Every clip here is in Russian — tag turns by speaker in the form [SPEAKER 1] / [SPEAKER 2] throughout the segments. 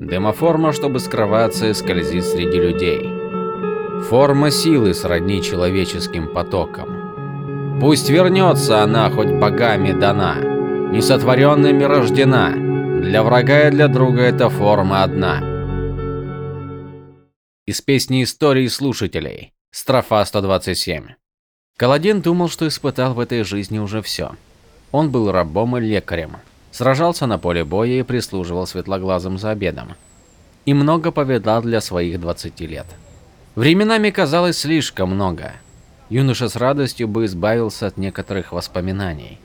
[SPEAKER 1] Демоформа, чтобы скрываться и скользит среди людей. Форма силы сродни человеческим потокам. Пусть вернется она, хоть богами дана, несотворенными рождена, для врага и для друга эта форма одна. Из песни истории слушателей. Строфа 127. Каладин думал, что испытал в этой жизни уже все. Он был рабом и лекарем, сражался на поле боя и прислуживал светлоглазым за обедом. И много повидал для своих 20 лет. Временами казалось слишком много. Юноша с радостью бы избавился от некоторых воспоминаний.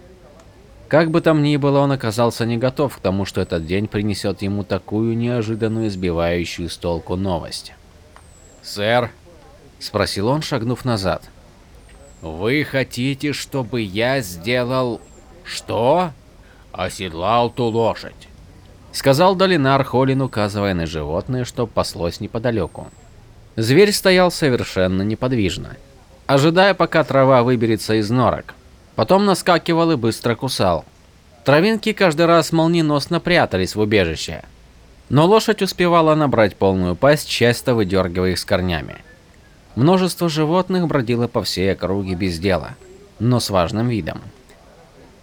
[SPEAKER 1] Как бы там ни было, он оказался не готов к тому, что этот день принесет ему такую неожиданную, сбивающую с толку новость. «Сэр?» – спросил он, шагнув назад. «Вы хотите, чтобы я сделал... что?» «Оседлал ту лошадь», — сказал Долинар Холин, указывая на животное, что паслось неподалеку. Зверь стоял совершенно неподвижно, ожидая, пока трава выберется из норок. Потом наскакивал и быстро кусал. Травинки каждый раз молниеносно прятались в убежище. Но лошадь успевала набрать полную пасть, часто выдергивая их с корнями. Множество животных бродило по всей округе без дела, но с важным видом.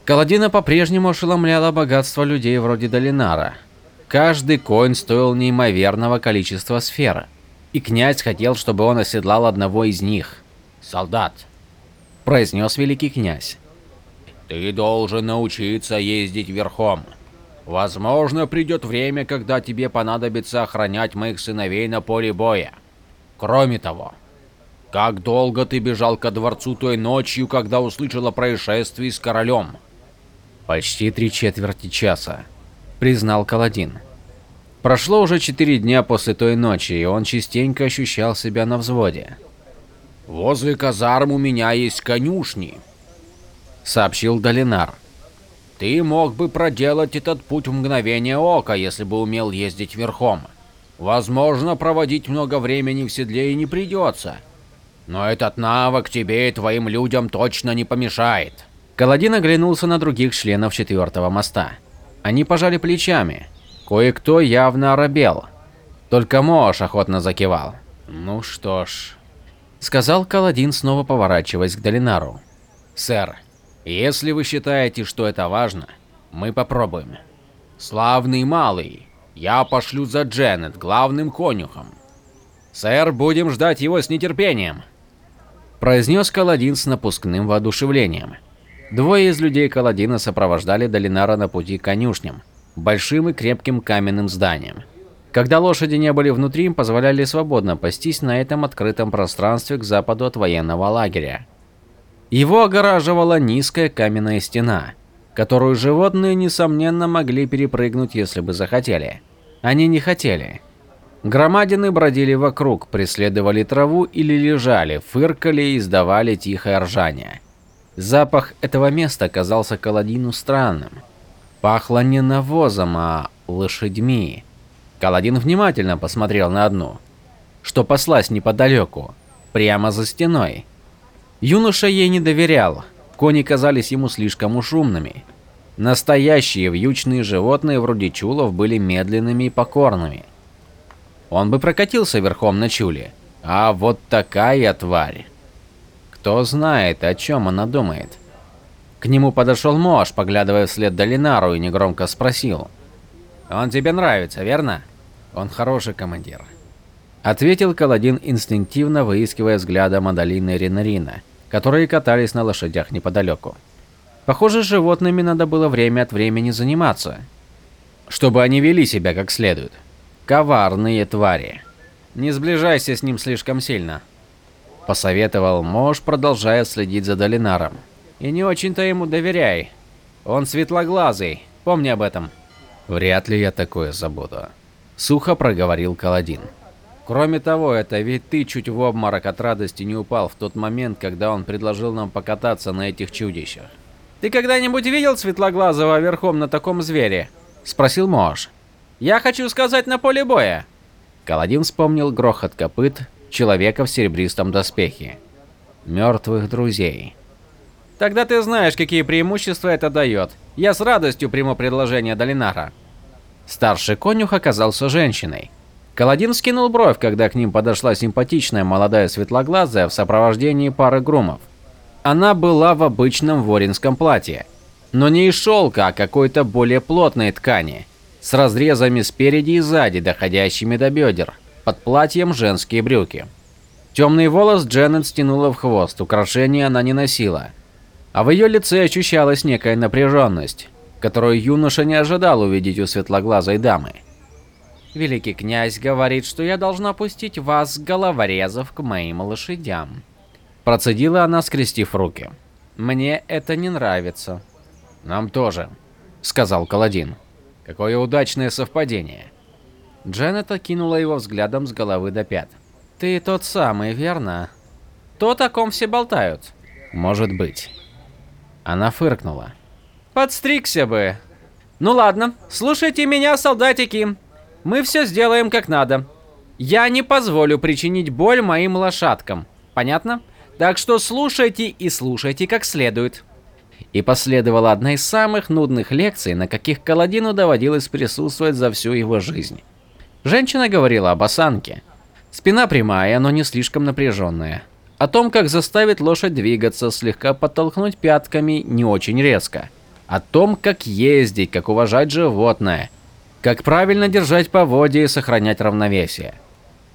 [SPEAKER 1] Каладина по-прежнему ошеломляло богатство людей вроде Долинара. Каждый конь стоил неимоверного количества сфер, и князь хотел, чтобы он оседлал одного из них. «Солдат», – произнес великий князь. «Ты должен научиться ездить верхом. Возможно, придет время, когда тебе понадобится охранять моих сыновей на поле боя. Кроме того, как долго ты бежал ко дворцу той ночью, когда услышал о происшествии с королем?» Почти три четверти часа, признал Каладин. Прошло уже четыре дня после той ночи, и он частенько ощущал себя на взводе. «Возле казарм у меня есть конюшни», — сообщил Долинар. «Ты мог бы проделать этот путь в мгновение ока, если бы умел ездить верхом. Возможно, проводить много времени в седле и не придется. Но этот навык тебе и твоим людям точно не помешает». Каладин оглянулся на других членов четвертого моста. Они пожали плечами. Кое-кто явно оробел. Только Мош охотно закивал. «Ну что ж», — сказал Каладин, снова поворачиваясь к Долинару. «Сэр, если вы считаете, что это важно, мы попробуем. Славный малый, я пошлю за Дженнет, главным конюхом. Сэр, будем ждать его с нетерпением», — произнес Каладин с напускным воодушевлением. Двое из людей Каладина сопровождали Долинара на пути к конюшням, большим и крепким каменным зданием. Когда лошади не были внутри, им позволяли свободно пастись на этом открытом пространстве к западу от военного лагеря. Его огораживала низкая каменная стена, которую животные, несомненно, могли перепрыгнуть, если бы захотели. Они не хотели. Громадины бродили вокруг, преследовали траву или лежали, фыркали и издавали тихое ржание. Запах этого места казался Каладину странным. Пахло не навозом, а лошадьми. Каладин внимательно посмотрел на одну, что паслась неподалеку, прямо за стеной. Юноша ей не доверял, кони казались ему слишком уж умными. Настоящие вьючные животные вроде чулов были медленными и покорными. Он бы прокатился верхом на чуле, а вот такая тварь. Кто знает, о чем она думает. К нему подошел Мош, поглядывая вслед Долинару и негромко спросил. «Он тебе нравится, верно?» «Он хороший командир», — ответил Каладин инстинктивно, выискивая взглядом Адалины и Ренарина, которые катались на лошадях неподалеку. Похоже, с животными надо было время от времени заниматься, чтобы они вели себя как следует. Коварные твари. Не сближайся с ним слишком сильно, посоветовал Мош, продолжая следить за Долинаром. И не очень-то ему доверяй. Он светлоглазый, помни об этом. Вряд ли я такое забуду, сухо проговорил Каладин. Кроме того, это ведь ты чуть в обморок от радости не упал в тот момент, когда он предложил нам покататься на этих чудищах. Ты когда-нибудь видел светлоглазого верхом на таком звере? спросил Мош. Я хочу сказать на поле боя. Каладин вспомнил грохот копыт, человека в серебристом доспехе. Мертвых друзей. Тогда ты знаешь, какие преимущества это дает. Я с радостью приму предложение Долинара. Старший конюх оказался женщиной. Каладин скинул бровь, когда к ним подошла симпатичная молодая светлоглазая в сопровождении пары грумов. Она была в обычном воринском платье, но не из шелка, а какой-то более плотной ткани, с разрезами спереди и сзади, доходящими до бедер, под платьем женские брюки. Темный волос Дженнет стянула в хвост, украшения она не носила. А в ее лице ощущалась некая напряженность, которую юноша не ожидал увидеть у светлоглазой дамы. «Великий князь говорит, что я должна пустить вас, головорезов, к моим лошадям». Процедила она, скрестив руки. «Мне это не нравится». «Нам тоже», — сказал Каладин. «Какое удачное совпадение». Дженнет окинула его взглядом с головы до пят. Ты тот самый, верно? То, о ком все болтают. Может быть. Она фыркнула. Подстригся бы. Ну ладно, слушайте меня, солдатики. Мы все сделаем как надо. Я не позволю причинить боль моим лошадкам. Понятно? Так что слушайте и слушайте как следует. И последовала одна из самых нудных лекций, на каких Каладину доводилось присутствовать за всю его жизнь. Женщина говорила об осанке, Спина прямая, но не слишком напряженная. О том, как заставить лошадь двигаться, слегка подтолкнуть пятками не очень резко. О том, как ездить, как уважать животное. Как правильно держать поводья и сохранять равновесие.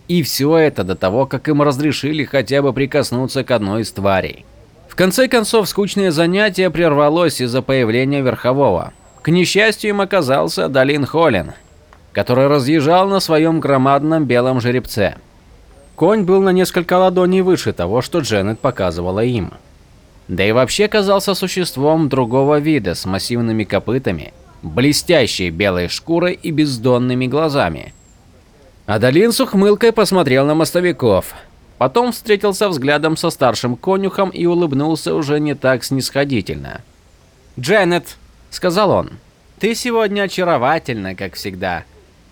[SPEAKER 1] И все это до того, как им разрешили хотя бы прикоснуться к одной из тварей. В конце концов, скучное занятие прервалось из-за появления верхового. К несчастью, им оказался Далин Холлин, который разъезжал на своем громадном белом жеребце. Конь был на несколько ладоней выше того, что Дженнет показывала им. Да и вообще казался существом другого вида с массивными копытами, блестящей белой шкурой и бездонными глазами. Адалин с ухмылкой посмотрел на мостовиков, потом встретился взглядом со старшим конюхом и улыбнулся уже не так снисходительно. «Дженнет», — сказал он, — «ты сегодня очаровательна, как всегда.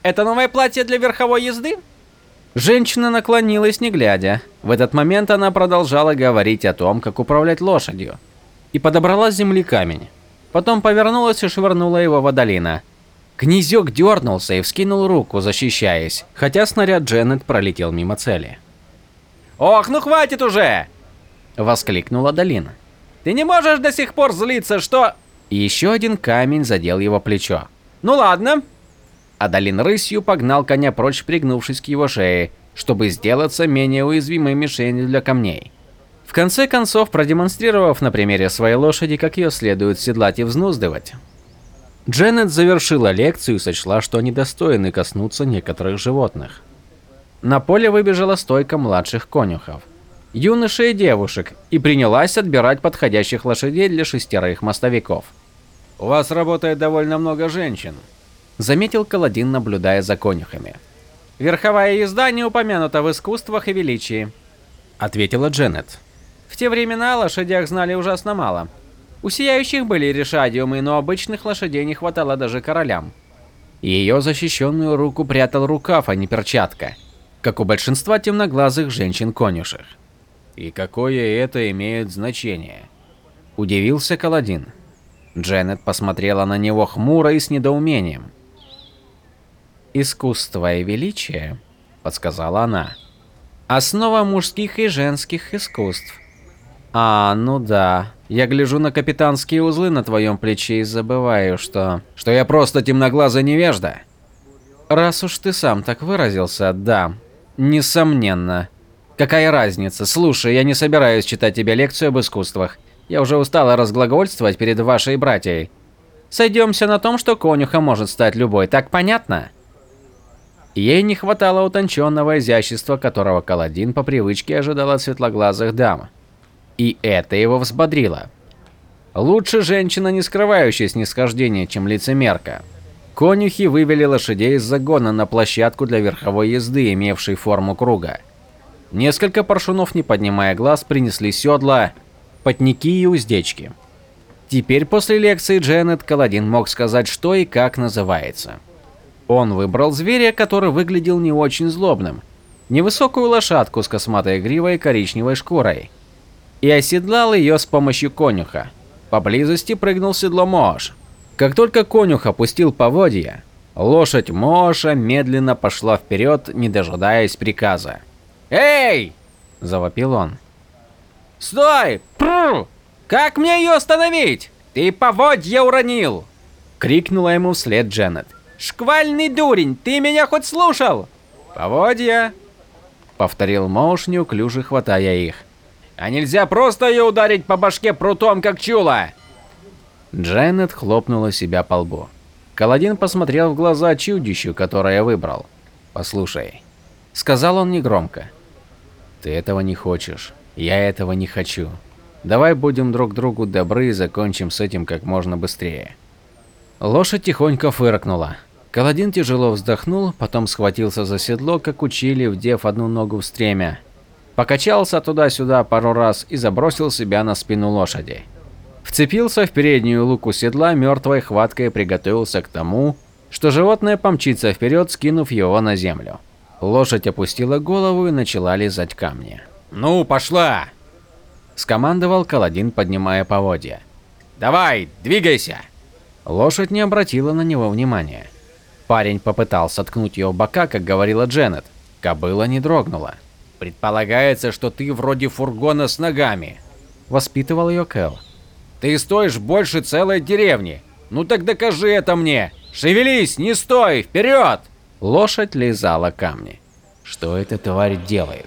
[SPEAKER 1] Это новое платье для верховой езды?» Женщина наклонилась, не глядя. В этот момент она продолжала говорить о том, как управлять лошадью. И подобрала с земли камень. Потом повернулась и швырнула его в Адалина. Князек дернулся и вскинул руку, защищаясь, хотя снаряд Дженнет пролетел мимо цели. «Ох, ну хватит уже!» – воскликнула Адалин. «Ты не можешь до сих пор злиться, что...» И еще один камень задел его плечо. «Ну ладно, Адалин рысью погнал коня прочь, пригнувшись к его шее, чтобы сделаться менее уязвимой мишенью для камней. В конце концов, продемонстрировав на примере своей лошади, как ее следует седлать и взнуздывать. Дженнет завершила лекцию и сочла, что они достойны коснуться некоторых животных. На поле выбежала стойка младших конюхов, юношей и девушек, и принялась отбирать подходящих лошадей для шестерых мостовиков. «У вас работает довольно много женщин», заметил Каладин, наблюдая за конюхами. «Верховая езда не упомянута в искусствах и величии», — ответила Дженнет. «В те времена о лошадях знали ужасно мало. У сияющих были решадиумы, но обычных лошадей не хватало даже королям. Ее защищенную руку прятал рукав, а не перчатка, как у большинства темноглазых женщин-конюшек. «И какое это имеет значение?» – удивился Каладин. Дженнет посмотрела на него хмуро и с недоумением. «Искусство и величие», — подсказала она. «Основа мужских и женских искусств». «А, ну да. Я гляжу на капитанские узлы на твоем плече и забываю, что... Что я просто темноглазый невежда». «Раз уж ты сам так выразился, да. Несомненно. Какая разница? Слушай, я не собираюсь читать тебе лекцию об искусствах. Я уже устала разглагольствовать перед вашей братьей. Сойдемся на том, что конюха может стать любой, так понятно?» Ей не хватало утонченного изящества, которого Каладин по привычке ожидал от светлоглазых дам. И это его взбодрило. Лучше женщина, не скрывающая снисхождения, чем лицемерка. Конюхи вывели лошадей из загона на площадку для верховой езды, имевшей форму круга. Несколько паршунов, не поднимая глаз, принесли седла, потники и уздечки. Теперь после лекции Дженнет Каладин мог сказать, что и как называется. Он выбрал зверя, который выглядел не очень злобным. Невысокую лошадку с косматой гривой и коричневой шкурой. И оседлал ее с помощью конюха. Поблизости прыгнул седло Мош. Как только конюх опустил поводья, Лошадь Моша медленно пошла вперед, не дожидаясь приказа. «Эй!» – завопил он. «Стой! Пру! Как мне ее остановить? Ты поводья уронил!» – крикнула ему вслед Дженнет. «Шквальный дурень, ты меня хоть слушал?» «Поводья!» – повторил Моуш, неуклюже хватая их. «А нельзя просто ее ударить по башке прутом, как чула!» Дженнет хлопнула себя по лбу. Каладин посмотрел в глаза чудищу, которое выбрал. «Послушай», — сказал он негромко. «Ты этого не хочешь. Я этого не хочу. Давай будем друг другу добры и закончим с этим как можно быстрее». Лошадь тихонько фыркнула. Каладин тяжело вздохнул, потом схватился за седло, как учили, вдев одну ногу в стремя. Покачался туда-сюда пару раз и забросил себя на спину лошади. Вцепился в переднюю луку седла мертвой хваткой и приготовился к тому, что животное помчится вперед, скинув его на землю. Лошадь опустила голову и начала лизать камни. «Ну, пошла!» – скомандовал Каладин, поднимая поводья. «Давай, двигайся!» Лошадь не обратила на него внимания. Парень попытался ткнуть ее в бока, как говорила Дженнет. Кобыла не дрогнула. «Предполагается, что ты вроде фургона с ногами», – воспитывал ее Кэл. Ты стоишь больше целой деревни. Ну так докажи это мне. Шевелись, не стой, вперед! Лошадь лизала камни. Что эта тварь делает?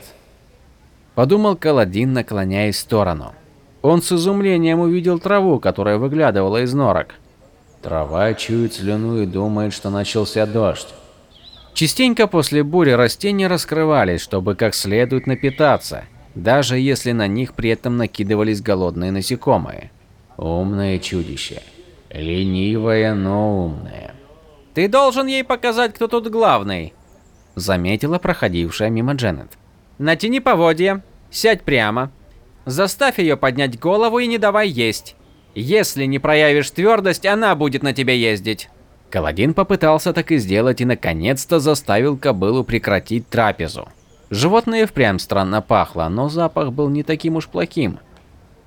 [SPEAKER 1] Подумал Каладин, наклоняясь в сторону. Он с изумлением увидел траву, которая выглядывала из норок. Трава чует слюну и думает, что начался дождь. Частенько после бури растения раскрывались, чтобы как следует напитаться, даже если на них при этом накидывались голодные насекомые. Умное чудище. Ленивое, но умное. «Ты должен ей показать, кто тут главный», — заметила проходившая мимо Дженнет. «Натяни поводья, сядь прямо, заставь ее поднять голову и не давай есть. Если не проявишь твердость, она будет на тебя ездить». Каладин попытался так и сделать и наконец-то заставил кобылу прекратить трапезу. Животное впрямь странно пахло, но запах был не таким уж плохим.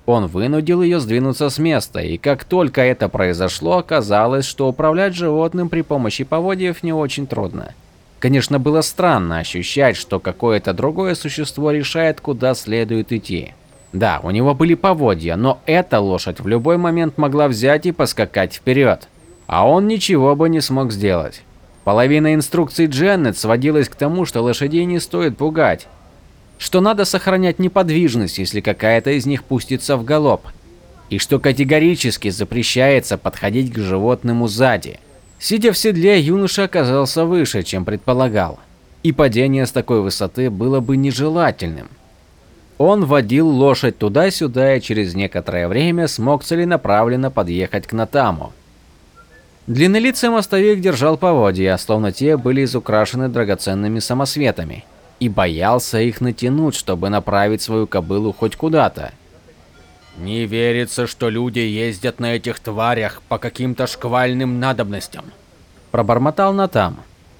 [SPEAKER 1] Он вынудил ее сдвинуться с места, и как только это произошло, оказалось, что управлять животным при помощи поводьев не очень трудно. Конечно, было странно ощущать, что какое-то другое существо решает, куда следует идти. Да, у него были поводья, но эта лошадь в любой момент могла взять и поскакать вперед. А он ничего бы не смог сделать. Половина инструкций Дженнет сводилась к тому, что лошадей не стоит пугать, что надо сохранять неподвижность, если какая-то из них пустится в галоп, и что категорически запрещается подходить к животному сзади. Сидя в седле, юноша оказался выше, чем предполагал, и падение с такой высоты было бы нежелательным. Он водил лошадь туда-сюда и через некоторое время смог целенаправленно подъехать к Натаму. Длиннолицый мостовик держал поводья, словно те были изукрашены драгоценными самосветами и боялся их натянуть, чтобы направить свою кобылу хоть куда-то. Не верится, что люди ездят на этих тварях по каким-то шквальным надобностям, пробормотал Натам.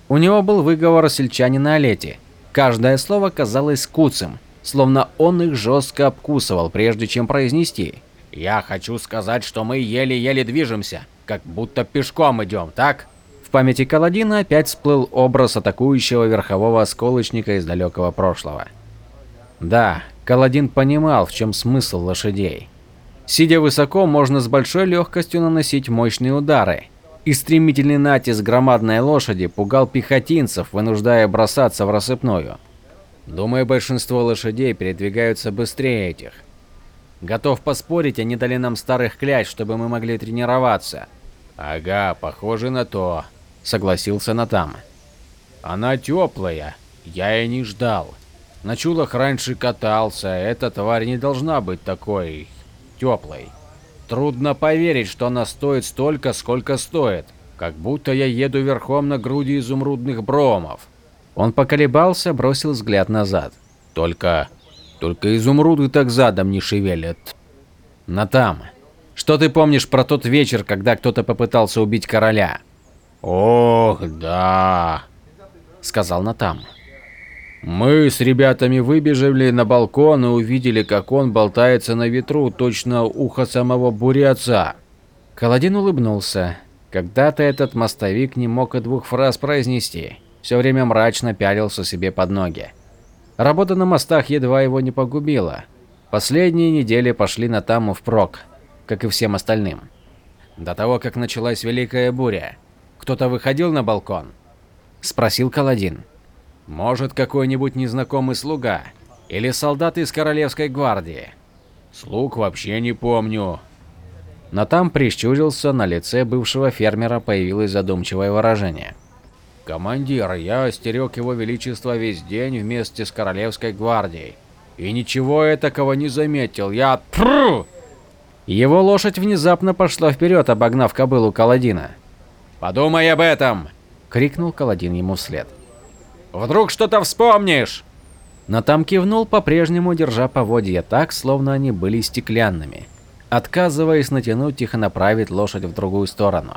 [SPEAKER 1] У него был выговор сельчанина Олети. Каждое слово казалось куцым, словно он их жестко обкусывал, прежде чем произнести. Я хочу сказать, что мы еле-еле движемся, как будто пешком идем, так? памяти Каладина опять всплыл образ атакующего верхового осколочника из далекого прошлого. Да, Каладин понимал, в чем смысл лошадей. Сидя высоко, можно с большой легкостью наносить мощные удары. И стремительный натиск громадной лошади пугал пехотинцев, вынуждая бросаться в рассыпную. Думаю, большинство лошадей передвигаются быстрее этих. Готов поспорить, они дали нам старых кляч, чтобы мы могли тренироваться. Ага, похоже на то согласился Натам. Она теплая, я и не ждал. На чулах раньше катался, эта тварь не должна быть такой теплой. Трудно поверить, что она стоит столько, сколько стоит, как будто я еду верхом на груди изумрудных бромов. Он поколебался, бросил взгляд назад. Только... только изумруды так задом не шевелят. Натам, что ты помнишь про тот вечер, когда кто-то попытался убить короля? «Ох, да», — сказал Натам. «Мы с ребятами выбежали на балкон и увидели, как он болтается на ветру, точно ухо самого буряца». Каладин улыбнулся. Когда-то этот мостовик не мог и двух фраз произнести, все время мрачно пялился себе под ноги. Работа на мостах едва его не погубила. Последние недели пошли на Таму впрок, как и всем остальным. До того, как началась Великая Буря, кто-то выходил на балкон? Спросил Каладин. Может, какой-нибудь незнакомый слуга? Или солдат из Королевской гвардии? Слуг вообще не помню. Но там прищурился, на лице бывшего фермера появилось задумчивое выражение. Командир, я остерег его величество весь день вместе с Королевской гвардией. И ничего я такого не заметил. Я... Прррр! Его лошадь внезапно пошла вперед, обогнав кобылу Каладина. «Подумай об этом!» – крикнул Каладин ему вслед. «Вдруг что-то вспомнишь!» Но там кивнул, по-прежнему держа поводья так, словно они были стеклянными, отказываясь натянуть их и направить лошадь в другую сторону.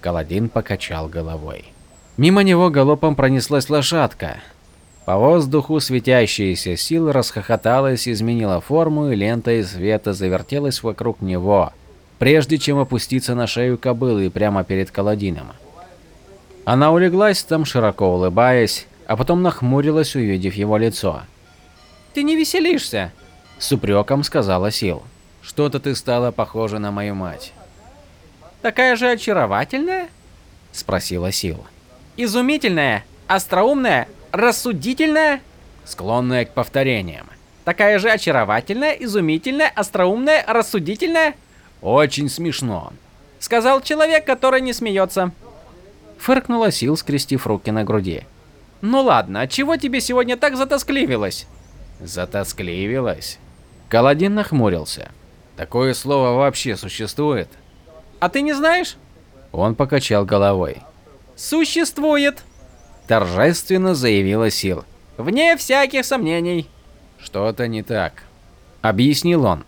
[SPEAKER 1] Каладин покачал головой. Мимо него галопом пронеслась лошадка. По воздуху светящаяся сила расхохоталась, изменила форму, и лента из света завертелась вокруг него, прежде чем опуститься на шею кобылы прямо перед Каладином. Она улеглась там, широко улыбаясь, а потом нахмурилась, увидев его лицо. «Ты не веселишься?» – с упреком сказала Сил. «Что-то ты стала похожа на мою мать». «Такая же очаровательная?» – спросила Сил. «Изумительная, остроумная, рассудительная?» «Склонная к повторениям». «Такая же очаровательная, изумительная, остроумная, рассудительная?» «Очень смешно», – сказал человек, который не смеется. Фыркнула Сил, скрестив руки на груди. Ну ладно, чего тебе сегодня так затоскливилось? Затоскливилось? Каладин нахмурился. Такое слово вообще существует? А ты не знаешь? Он покачал головой. Существует, торжественно заявила Сил. Вне всяких сомнений. Что-то не так, объяснил он.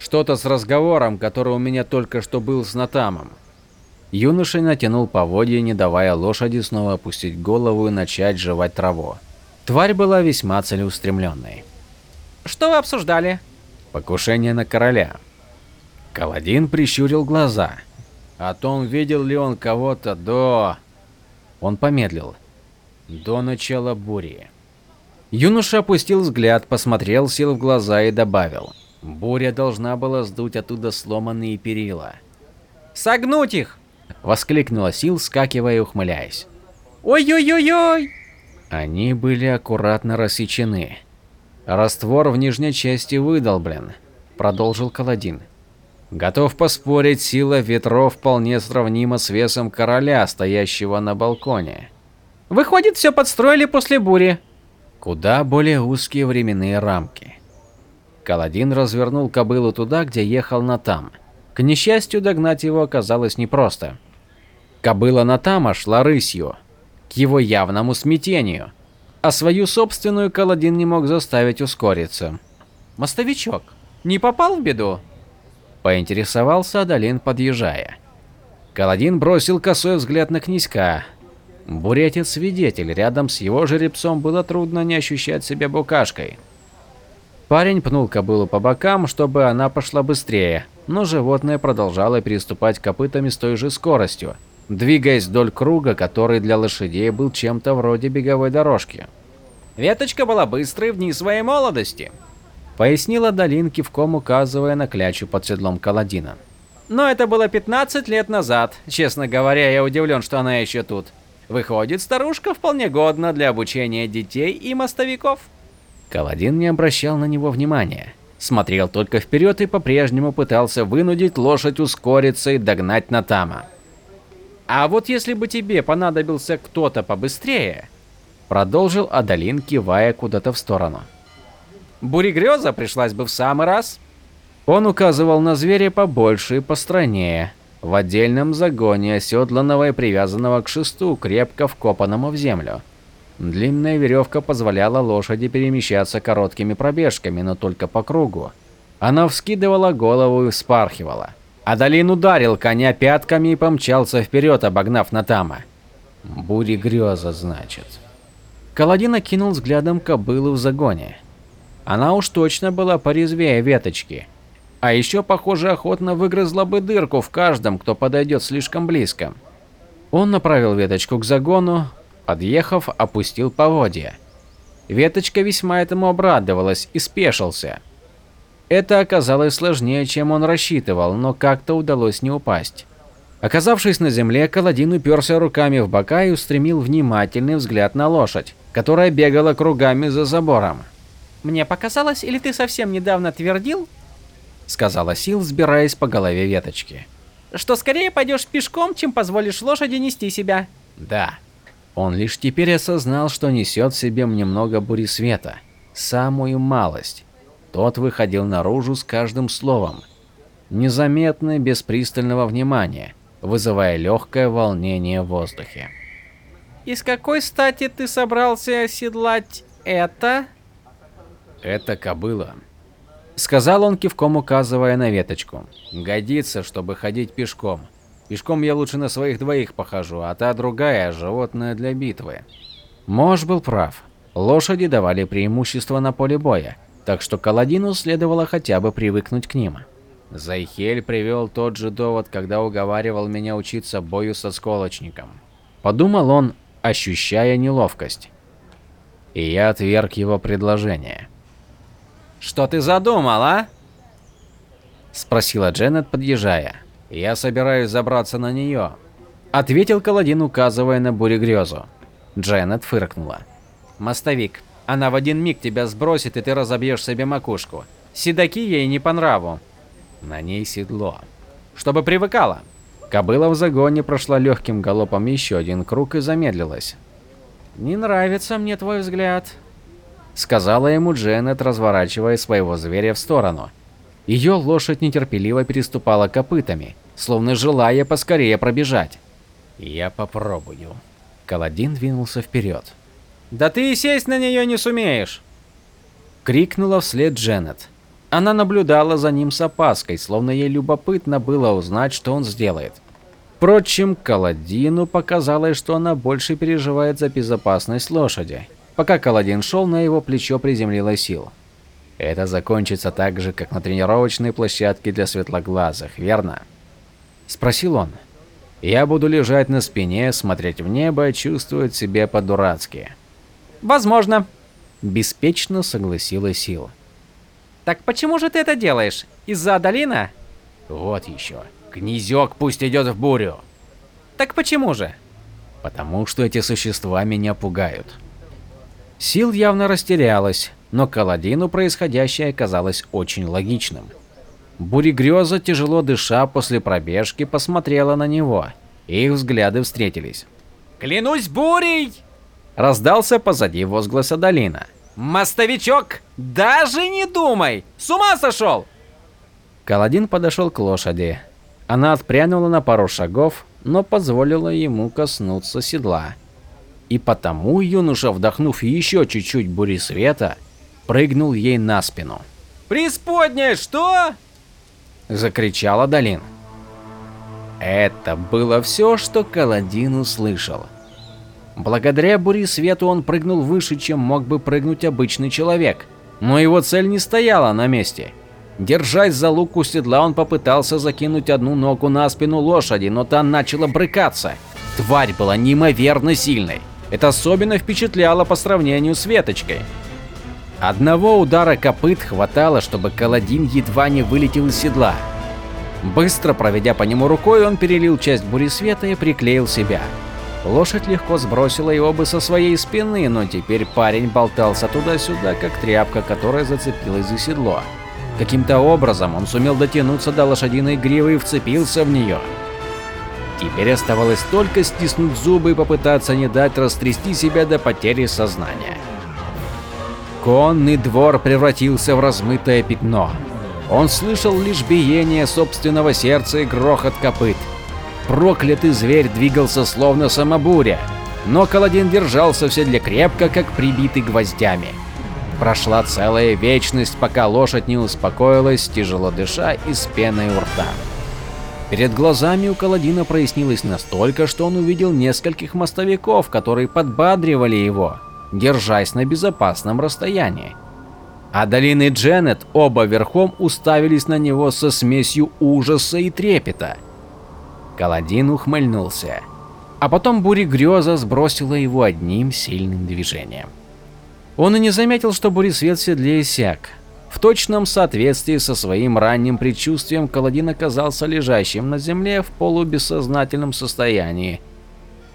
[SPEAKER 1] Что-то с разговором, который у меня только что был с Натамом. Юноша натянул поводья, не давая лошади снова опустить голову и начать жевать траву. Тварь была весьма целеустремленной. «Что вы обсуждали?» «Покушение на короля». Каладин прищурил глаза. О том, видел ли он кого-то до... Он помедлил. До начала бури. Юноша опустил взгляд, посмотрел сил в глаза и добавил. Буря должна была сдуть оттуда сломанные перила. «Согнуть их!» Воскликнула Сил, скакивая и ухмыляясь. Ой-ой-ой-ой! Они были аккуратно рассечены. Раствор в нижней части выдолблен, продолжил Каладин. Готов поспорить, сила ветров вполне сравнима с весом короля, стоящего на балконе. Выходит, все подстроили после бури. Куда более узкие временные рамки. Каладин развернул кобылу туда, где ехал Натам. К несчастью, догнать его оказалось непросто. Кобыла Натама шла рысью, к его явному смятению, а свою собственную Каладин не мог заставить ускориться. «Мостовичок, не попал в беду?» Поинтересовался Адалин, подъезжая. Каладин бросил косой взгляд на князька. Буретец-свидетель, рядом с его жеребцом было трудно не ощущать себя букашкой. Парень пнул кобылу по бокам, чтобы она пошла быстрее, но животное продолжало переступать копытами с той же скоростью, двигаясь вдоль круга, который для лошадей был чем-то вроде беговой дорожки. «Веточка была быстрой в дни своей молодости», — пояснила Долин кивком, указывая на клячу под седлом Каладина. «Но это было 15 лет назад. Честно говоря, я удивлен, что она еще тут. Выходит, старушка вполне годна для обучения детей и мостовиков». Каладин не обращал на него внимания. Смотрел только вперед и по-прежнему пытался вынудить лошадь ускориться и догнать Натама. А вот если бы тебе понадобился кто-то побыстрее, продолжил Адалин, кивая куда-то в сторону. Бурегреза пришлась бы в самый раз. Он указывал на зверя побольше и постранее, в отдельном загоне, оседланного и привязанного к шесту, крепко вкопанному в землю. Длинная веревка позволяла лошади перемещаться короткими пробежками, но только по кругу. Она вскидывала голову и вспархивала. Адалин ударил коня пятками и помчался вперед, обогнав Натама. Бури греза, значит. Каладин окинул взглядом кобылу в загоне. Она уж точно была порезвее веточки. А еще, похоже, охотно выгрызла бы дырку в каждом, кто подойдет слишком близко. Он направил веточку к загону, подъехав, опустил поводья. Веточка весьма этому обрадовалась и спешился. Это оказалось сложнее, чем он рассчитывал, но как-то удалось не упасть. Оказавшись на земле, Каладин уперся руками в бока и устремил внимательный взгляд на лошадь, которая бегала кругами за забором.
[SPEAKER 2] «Мне показалось, или ты совсем недавно твердил?»
[SPEAKER 1] сказала Сил, взбираясь по голове веточки.
[SPEAKER 2] «Что скорее пойдешь пешком, чем позволишь лошади нести себя?»
[SPEAKER 1] «Да». Он лишь теперь осознал, что несет в себе немного бури света. Самую малость. Тот выходил наружу с каждым словом. Незаметно, без пристального внимания вызывая легкое волнение в воздухе.
[SPEAKER 2] «И с какой стати ты собрался оседлать это?»
[SPEAKER 1] «Это кобыла», — сказал он кивком, указывая на веточку. «Годится, чтобы ходить пешком. Пешком я лучше на своих двоих похожу, а та другая – животное для битвы». Мож был прав. Лошади давали преимущество на поле боя, так что Каладину следовало хотя бы привыкнуть к ним. Зайхель привел тот же довод, когда уговаривал меня учиться бою со сколочником. Подумал он, ощущая неловкость. И я отверг его предложение.
[SPEAKER 2] «Что ты задумал, а?»
[SPEAKER 1] Спросила Дженнет, подъезжая. «Я собираюсь забраться на нее», — ответил Каладин, указывая на бурегрезу. Дженнет фыркнула. «Мостовик, она в один миг тебя сбросит, и ты разобьешь себе макушку. Седаки ей не по нраву на ней седло. Чтобы привыкала. Кобыла в загоне прошла легким галопом еще один круг и замедлилась.
[SPEAKER 2] «Не нравится мне твой взгляд», —
[SPEAKER 1] сказала ему Дженнет, разворачивая своего зверя в сторону. Ее лошадь нетерпеливо переступала копытами, словно желая поскорее пробежать. «Я попробую». Каладин двинулся вперед.
[SPEAKER 2] «Да ты и сесть на нее не сумеешь!»
[SPEAKER 1] Крикнула вслед Дженнет. Она наблюдала за ним с опаской, словно ей любопытно было узнать, что он сделает. Впрочем, Каладину показалось, что она больше переживает за безопасность лошади. Пока Каладин шел, на его плечо приземлилась сила. Это закончится так же, как на тренировочной площадке для светлоглазых, верно? Спросил он. Я буду лежать на спине, смотреть в небо, чувствовать себя по-дурацки.
[SPEAKER 2] Возможно.
[SPEAKER 1] Беспечно согласилась Сила.
[SPEAKER 2] Так почему же ты это делаешь? Из-за Адалина?
[SPEAKER 1] Вот еще. Князек пусть идет в бурю.
[SPEAKER 2] Так почему же?
[SPEAKER 1] Потому что эти существа меня пугают. Сил явно растерялась, но Каладину происходящее казалось очень логичным. Бурегреза, тяжело дыша после пробежки, посмотрела на него. Их взгляды встретились.
[SPEAKER 2] «Клянусь бурей!»
[SPEAKER 1] Раздался позади возглас Адалина.
[SPEAKER 2] «Мостовичок, даже не думай! С ума сошел!»
[SPEAKER 1] Каладин подошел к лошади. Она отпрянула на пару шагов, но позволила ему коснуться седла. И потому юноша, вдохнув еще чуть-чуть бури света, прыгнул ей на спину.
[SPEAKER 2] «Присподняя, что?»
[SPEAKER 1] – закричал Адалин. Это было все, что Каладин услышал. Благодаря буре свету он прыгнул выше, чем мог бы прыгнуть обычный человек. Но его цель не стояла на месте. Держась за лук у седла, он попытался закинуть одну ногу на спину лошади, но та начала брыкаться. Тварь была неимоверно сильной. Это особенно впечатляло по сравнению с веточкой. Одного удара копыт хватало, чтобы Каладин едва не вылетел из седла. Быстро проведя по нему рукой, он перелил часть бури света и приклеил себя. Лошадь легко сбросила его бы со своей спины, но теперь парень болтался туда-сюда, как тряпка, которая зацепилась за седло. Каким-то образом он сумел дотянуться до лошадиной гривы и вцепился в нее. Теперь оставалось только стиснуть зубы и попытаться не дать растрясти себя до потери сознания. Конный двор превратился в размытое пятно. Он слышал лишь биение собственного сердца и грохот копыт. Проклятый зверь двигался словно самобуря, но Каладин держался в седле крепко, как прибитый гвоздями. Прошла целая вечность, пока лошадь не успокоилась, тяжело дыша и с пеной у рта. Перед глазами у Каладина прояснилось настолько, что он увидел нескольких мостовиков, которые подбадривали его, держась на безопасном расстоянии. Адалин и Дженнет оба верхом уставились на него со смесью ужаса и трепета. Каладин ухмыльнулся. А потом буря-греза сбросила его одним сильным движением. Он и не заметил, что буресвет в седле иссяк. В точном соответствии со своим ранним предчувствием Каладин оказался лежащим на земле в полубессознательном состоянии.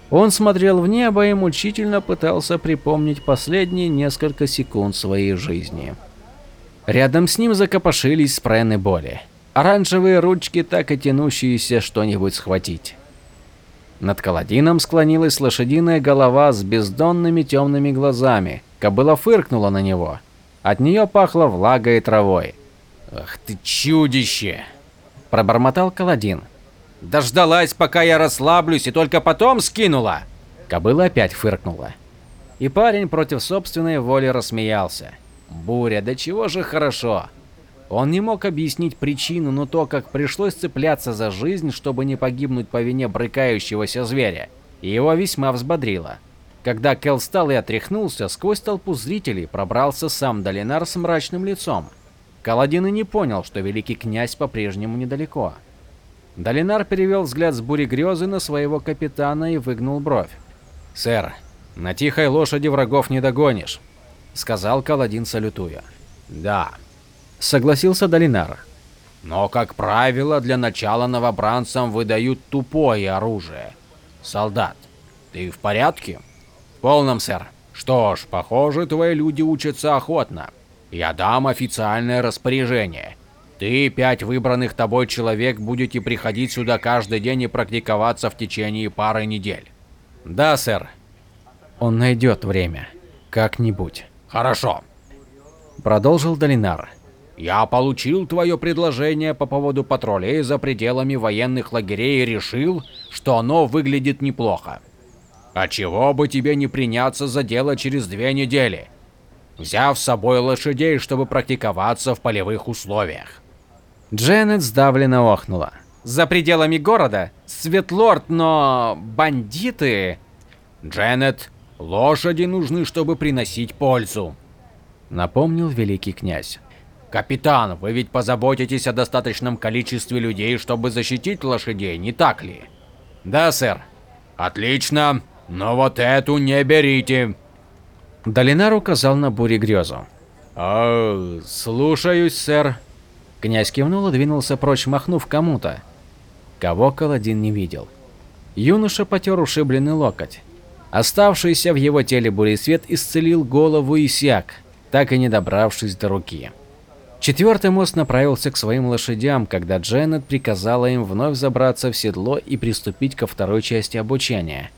[SPEAKER 1] Он смотрел в небо и мучительно пытался припомнить последние несколько секунд своей жизни. Рядом с ним закопошились спрены боли. Оранжевые ручки, так и тянущиеся что-нибудь схватить. Над Каладином склонилась лошадиная голова с бездонными темными глазами. Кобыла фыркнула на него. От нее пахло влагой и травой. «Ах ты чудище!» – пробормотал Каладин. «Дождалась, пока я расслаблюсь, и только потом скинула!» Кобыла опять фыркнула. И парень против собственной воли рассмеялся. Буря, да чего же хорошо. Он не мог объяснить причину, но то, как пришлось цепляться за жизнь, чтобы не погибнуть по вине брыкающегося зверя, его весьма взбодрило. Когда Кел встал и отряхнулся, сквозь толпу зрителей пробрался сам Долинар с мрачным лицом. Каладин и не понял, что великий князь по-прежнему недалеко. Долинар перевел взгляд с бури грезы на своего капитана и выгнул бровь. «Сэр, на тихой лошади врагов не догонишь», — сказал Каладин, салютуя. «Да», — согласился Долинар. «Но, как правило, для начала новобранцам выдают тупое оружие. Солдат, ты в порядке?» В полном, сэр. Что ж, похоже, твои люди учатся охотно. Я дам официальное распоряжение. Ты и пять выбранных тобой человек будете приходить сюда каждый день и практиковаться в течение пары недель. Да, сэр. Он найдет время. Как-нибудь. Хорошо. Продолжил Долинар. Я получил твое предложение по поводу патрулей за пределами военных лагерей и решил, что оно выглядит неплохо. А чего бы тебе не приняться за дело через две недели, взяв с собой лошадей, чтобы практиковаться в полевых условиях. Дженнет сдавленно охнула. За пределами города? Светлорд, но бандиты... Дженнет, лошади нужны, чтобы приносить пользу. Напомнил великий князь. Капитан, вы ведь позаботитесь о достаточном количестве людей, чтобы защитить лошадей, не так ли? Да, сэр. Отлично. Но вот эту не берите. Долинар указал на бури-грезу. «А, слушаюсь, сэр». Князь кивнул и двинулся прочь, махнув кому-то. Кого Каладин не видел. Юноша потер ушибленный локоть. Оставшийся в его теле буресвет исцелил голову и сяк, так и не добравшись до руки. Четвертый мост направился к своим лошадям, когда Дженнет приказала им вновь забраться в седло и приступить ко второй части обучения –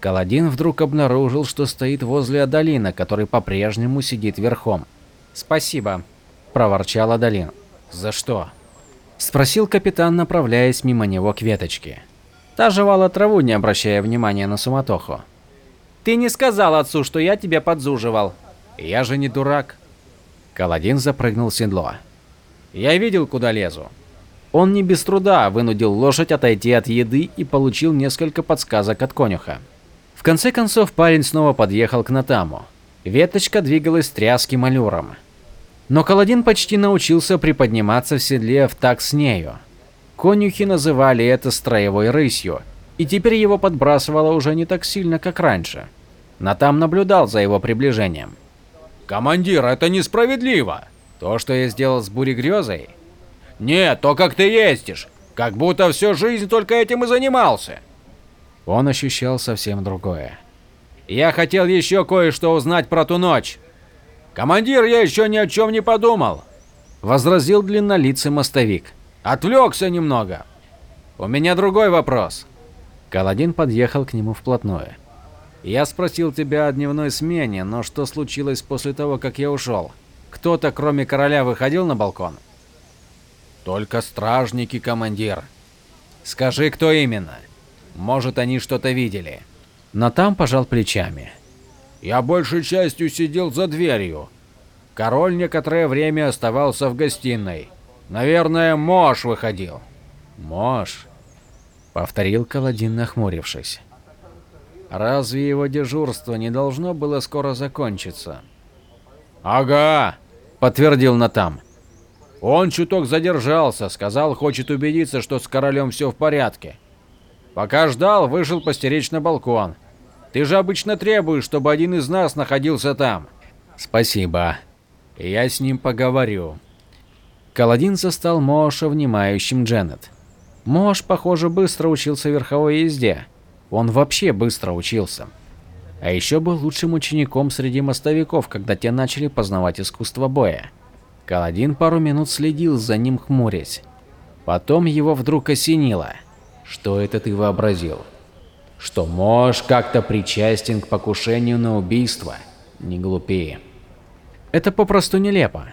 [SPEAKER 1] Каладин вдруг обнаружил, что стоит возле Адалина, который по-прежнему сидит верхом. «Спасибо», – проворчал Адалин. «За что?» – спросил капитан, направляясь мимо него к веточке. Та жевала траву, не обращая внимания на суматоху. «Ты не сказал отцу, что я тебя подзуживал». «Я же не дурак». Каладин запрыгнул в седло. «Я видел, куда лезу». Он не без труда вынудил лошадь отойти от еды и получил несколько подсказок от конюха конце концов парень снова подъехал к Натаму. Веточка двигалась тряским аллюром. Но Каладин почти научился приподниматься в седле в так с нею. Конюхи называли это строевой рысью, и теперь его подбрасывало уже не так сильно, как раньше. Натам наблюдал за его приближением. «Командир, это несправедливо! То, что я сделал с бурегрезой?» «Нет, то, как ты ездишь! Как будто всю жизнь только этим и занимался!» Он ощущал совсем другое. «Я хотел еще кое-что узнать про ту ночь. Командир, я еще ни о чем не подумал», — возразил длиннолицый мостовик. «Отвлекся немного. У меня другой вопрос». Каладин подъехал к нему вплотную. «Я спросил тебя о дневной смене, но что случилось после того, как я ушел? Кто-то, кроме короля, выходил на балкон?» «Только стражники, командир». «Скажи, кто именно?» Может, они что-то видели. Но там пожал плечами. Я большей частью сидел за дверью. Король некоторое время оставался в гостиной. Наверное, Мош выходил. Мош, повторил Каладин, нахмурившись. Разве его дежурство не должно было скоро закончиться? Ага, подтвердил Натам. Он чуток задержался, сказал, хочет убедиться, что с королем все в порядке. Пока ждал, вышел постеречь на балкон. Ты же обычно требуешь, чтобы один из нас находился там. Спасибо. Я с ним поговорю. Каладин застал Моша внимающим Дженнет. Мош, похоже, быстро учился верховой езде. Он вообще быстро учился. А еще был лучшим учеником среди мостовиков, когда те начали познавать искусство боя. Каладин пару минут следил за ним хмурясь. Потом его вдруг осенило. Что это ты вообразил? Что Мош как-то причастен к покушению на убийство? Не глупее. Это попросту нелепо.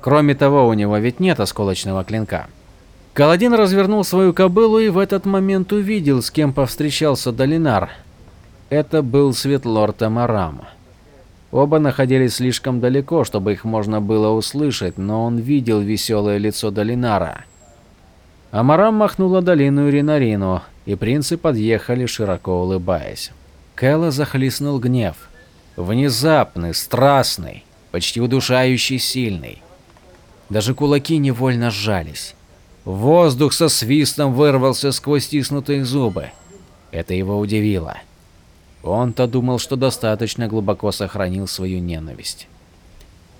[SPEAKER 1] Кроме того, у него ведь нет осколочного клинка. Каладин развернул свою кобылу и в этот момент увидел, с кем повстречался Долинар. Это был Светлорд Амарам. Оба находились слишком далеко, чтобы их можно было услышать, но он видел веселое лицо Долинара. Амарам махнула долину Ринарину, и принцы подъехали, широко улыбаясь. Кэлла захлестнул гнев. Внезапный, страстный, почти удушающий сильный. Даже кулаки невольно сжались. Воздух со свистом вырвался сквозь стиснутые зубы. Это его удивило. Он-то думал, что достаточно глубоко сохранил свою ненависть.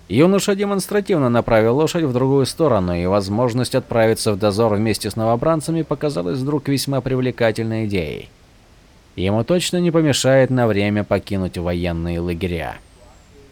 [SPEAKER 1] Юноша демонстративно направил лошадь в другую сторону, и возможность отправиться в дозор вместе с новобранцами показалась вдруг весьма привлекательной идеей. Ему точно не помешает на время покинуть военные лагеря.